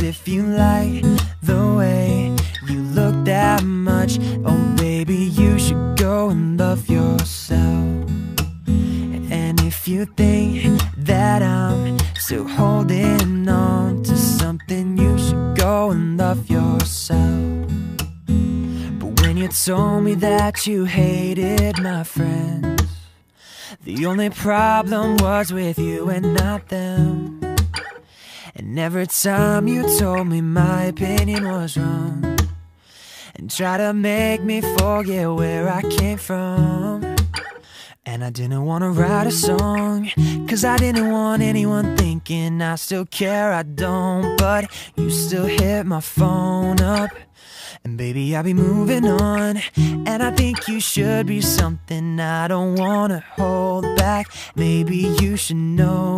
If you like the way you look that much Oh baby you should go and love yourself. And if you think that I'm still holding on to something You should go and love yourself. But when you told me that you hated my friends The only problem was with you and not them And every time you told me my opinion was wrong And tried to make me forget where I came from. And I didn't want to write a song Cause I didn't want anyone thinking I still care, I don't. But you still hit my phone up and baby, I'll be moving on. And I think you should be something I don't wanna hold back. Maybe you should know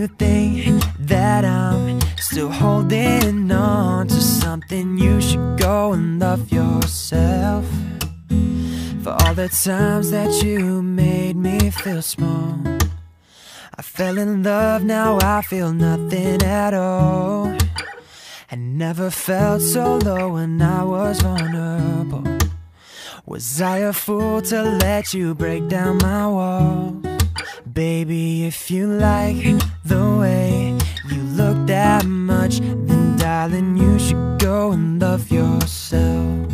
you think that I'm still holding on to something? You should go and love yourself. For all the times that you made me feel small I fell in love, now I feel nothing at all. I never felt so low when I was vulnerable. Was I a fool to let you break down my walls? Baby, if you like the way you look that much Then darling, you should go and love yourself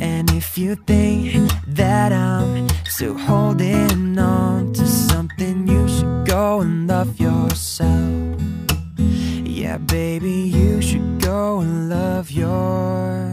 And if you think that I'm still holding on to something you should go and love yourself. Yeah, baby, you should go and love yourself.